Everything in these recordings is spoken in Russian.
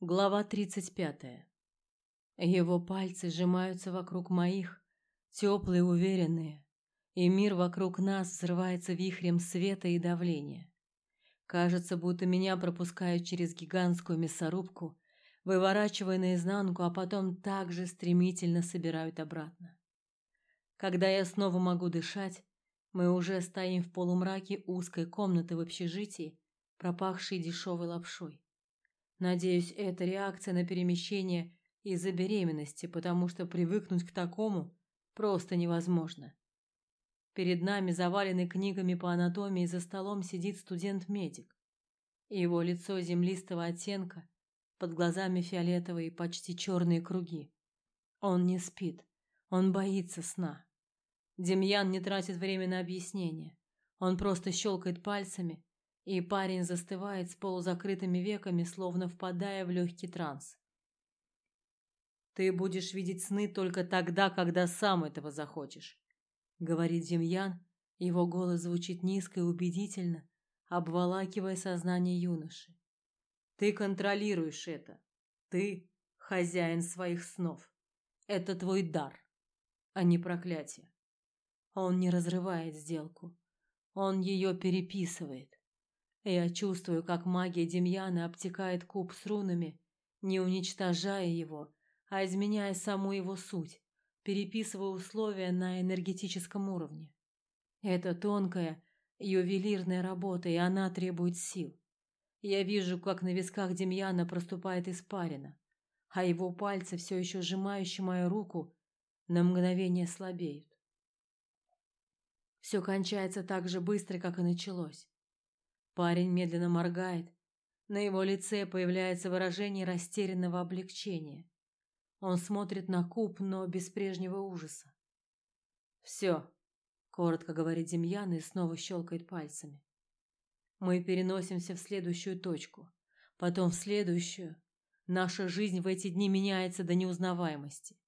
Глава 35. Его пальцы сжимаются вокруг моих, теплые, уверенные, и мир вокруг нас взрывается вихрем света и давления. Кажется, будто меня пропускают через гигантскую мясорубку, выворачивая наизнанку, а потом так же стремительно собирают обратно. Когда я снова могу дышать, мы уже стоим в полумраке узкой комнаты в общежитии, пропахшей дешевой лапшой. Надеюсь, это реакция на перемещение из-за беременности, потому что привыкнуть к такому просто невозможно. Перед нами, заваленный книгами по анатомии, за столом сидит студент-медик. Его лицо землистого оттенка, под глазами фиолетовые, почти черные круги. Он не спит, он боится сна. Демьян не тратит время на объяснение. Он просто щелкает пальцами, и парень застывает с полузакрытыми веками, словно впадая в легкий транс. Ты будешь видеть сны только тогда, когда сам этого захочешь, говорит Демьян. Его голос звучит низко и убедительно, обволакивая сознание юноши. Ты контролируешь это. Ты хозяин своих снов. Это твой дар, а не проклятие. Он не разрывает сделку. Он ее переписывает. Я чувствую, как магия Демьяна обтекает куб с рунами, не уничтожая его, а изменяя саму его суть, переписывая условия на энергетическом уровне. Это тонкая, ювелирная работа, и она требует сил. Я вижу, как на висках Демьяна проступает испарина, а его пальцы, все еще сжимающие мою руку, на мгновение слабеют. Все кончается так же быстро, как и началось. Парень медленно моргает. На его лице появляется выражение растерянного облегчения. Он смотрит на куб, но без прежнего ужаса. «Все», — коротко говорит Демьян и снова щелкает пальцами. Мы переносимся в следующую точку, потом в следующую. Наша жизнь в эти дни меняется до неузнаваемости.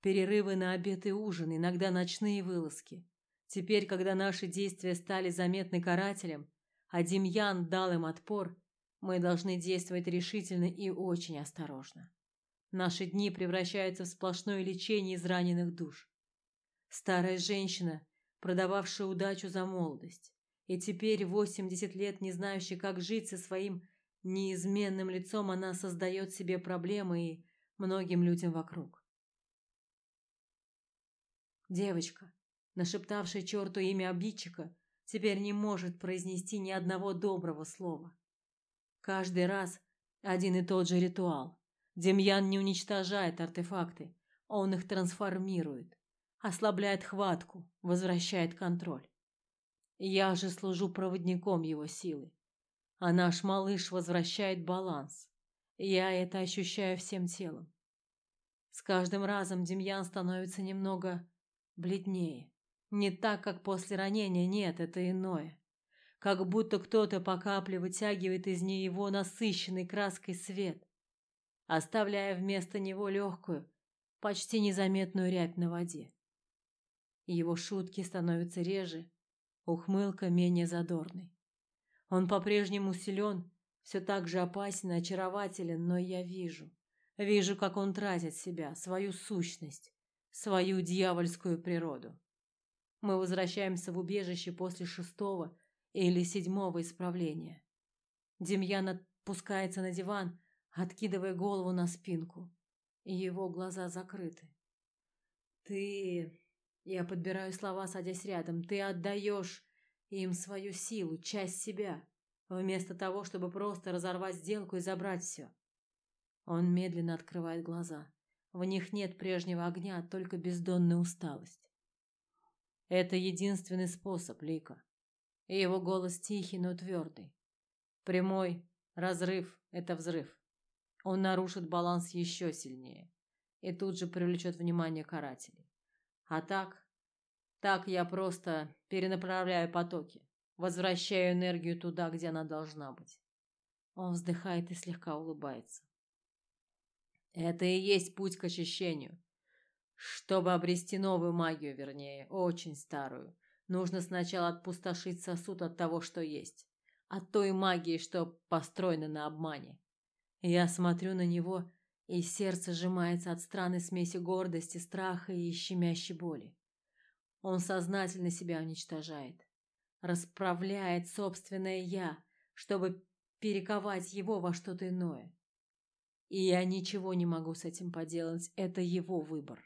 Перерывы на обед и ужин, иногда ночные вылазки. Теперь, когда наши действия стали заметны карателем, а Демьян дал им отпор, мы должны действовать решительно и очень осторожно. Наши дни превращаются в сплошное лечение израненных душ. Старая женщина, продававшая удачу за молодость, и теперь, 80 лет не знающая, как жить со своим неизменным лицом, она создает себе проблемы и многим людям вокруг. Девочка, нашептавшая черту имя обидчика, теперь не может произнести ни одного доброго слова. Каждый раз один и тот же ритуал. Демьян не уничтожает артефакты, он их трансформирует, ослабляет хватку, возвращает контроль. Я же служу проводником его силы, а наш малыш возвращает баланс. Я это ощущаю всем телом. С каждым разом Демьян становится немного бледнее. Не так, как после ранения, нет, это иное. Как будто кто-то по капле вытягивает из нее его насыщенный краской свет, оставляя вместо него легкую, почти незаметную рябь на воде. Его шутки становятся реже, ухмылка менее задорной. Он по-прежнему силен, все так же опасен и очарователен, но я вижу, вижу, как он тратит себя, свою сущность, свою дьявольскую природу. Мы возвращаемся в убежище после шестого или седьмого исправления. Демьян опускается на диван, откидывая голову на спинку, его глаза закрыты. Ты, я подбираю слова, садясь рядом. Ты отдаешь им свою силу, часть себя, вместо того, чтобы просто разорвать сделку и забрать все. Он медленно открывает глаза. В них нет прежнего огня, только бездонная усталость. Это единственный способ, Лика. И его голос тихий, но твердый. Прямой разрыв это взрыв. Он нарушит баланс еще сильнее и тут же привлечет внимание карателей. А так, так я просто перенаправляю потоки, возвращаю энергию туда, где она должна быть. Он вздыхает и слегка улыбается. Это и есть путь к очищению. Чтобы обрести новую магию, вернее, очень старую, нужно сначала отпустошить сосуд от того, что есть, от той магии, что построена на обмане. Я смотрю на него, и сердце сжимается от странной смеси гордости, страха и щемящей боли. Он сознательно себя уничтожает, расправляет собственное я, чтобы перековать его во что-то иное. И я ничего не могу с этим поделать, это его выбор.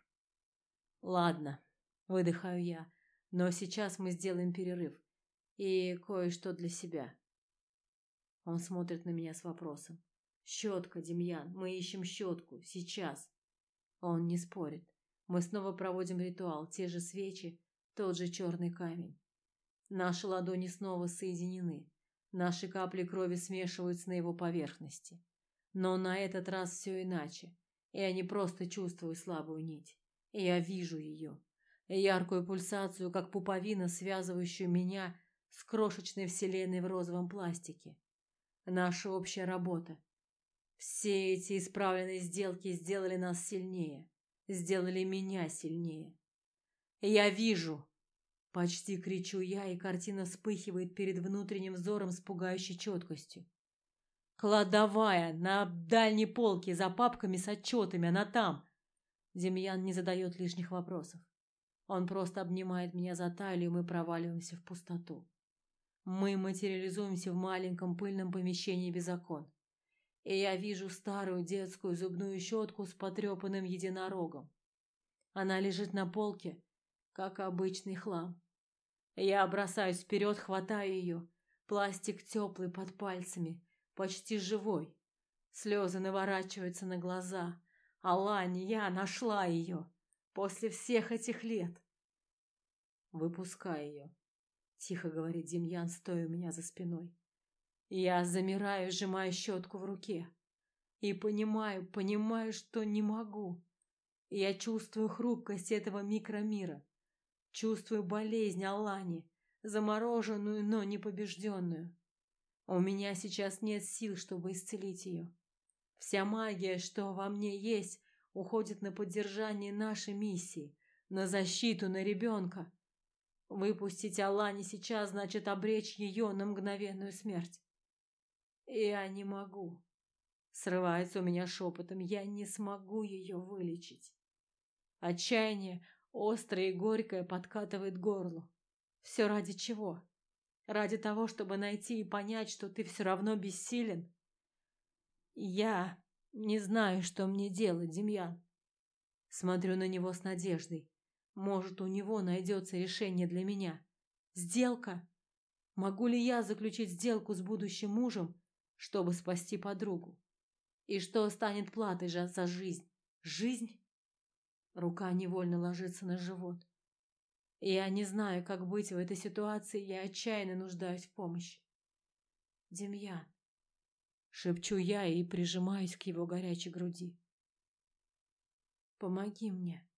Ладно, выдыхаю я, но сейчас мы сделаем перерыв и кое-что для себя. Он смотрит на меня с вопросом. Щетка, Демьян, мы ищем щетку, сейчас. Он не спорит. Мы снова проводим ритуал, те же свечи, тот же черный камень. Наши ладони снова соединены. Наши капли крови смешиваются на его поверхности. Но на этот раз все иначе. Я не просто чувствую слабую нить. Я вижу ее. Яркую пульсацию, как пуповина, связывающую меня с крошечной вселенной в розовом пластике. Наша общая работа. Все эти исправленные сделки сделали нас сильнее. Сделали меня сильнее. Я вижу. Почти кричу я, и картина вспыхивает перед внутренним взором с пугающей четкостью. Кладовая на дальней полке за папками с отчетами, она там. Демьян не задает лишних вопросов. Он просто обнимает меня за талию, и мы проваливаемся в пустоту. Мы материализуемся в маленьком пыльном помещении без окон. И я вижу старую детскую зубную щетку с потрепанным единорогом. Она лежит на полке, как обычный хлам. Я бросаюсь вперед, хватаю ее. Пластик теплый под пальцами почти живой. Слезы наворачиваются на глаза. Алань, я нашла ее. После всех этих лет. Выпускай ее. Тихо говорит Демьян, стоя у меня за спиной. Я замираю, сжимая щетку в руке. И понимаю, понимаю, что не могу. Я чувствую хрупкость этого микромира. Чувствую болезнь Алани, замороженную, но не побежденную. У меня сейчас нет сил, чтобы исцелить ее. Вся магия, что во мне есть, уходит на поддержание нашей миссии, на защиту, на ребенка. Выпустить Алани сейчас значит обречь ее на мгновенную смерть. Я не могу. Срывается у меня шепотом. Я не смогу ее вылечить. Отчаяние, острое и горькое, подкатывает горло. Все ради чего? Ради того, чтобы найти и понять, что ты все равно бессилен. Я не знаю, что мне делать, Демьян. Смотрю на него с надеждой. Может, у него найдется решение для меня. Сделка? Могу ли я заключить сделку с будущим мужем, чтобы спасти подругу? И что станет платой же за жизнь? Жизнь? Рука невольно ложится на живот. Я не знаю, как быть в этой ситуации, я отчаянно нуждаюсь в помощи. Демьян, шепчу я и прижимаюсь к его горячей груди. Помоги мне.